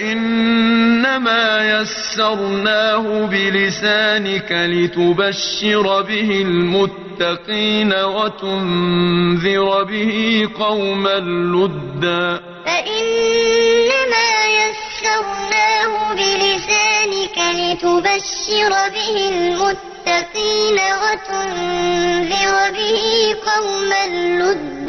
فإنما يسرناه بلسانك لتبشر به المتقين وتنذر به قوما لدا. فإنما يسرناه بلسانك لتبشر به المتقين وتنذر به قوما لدا.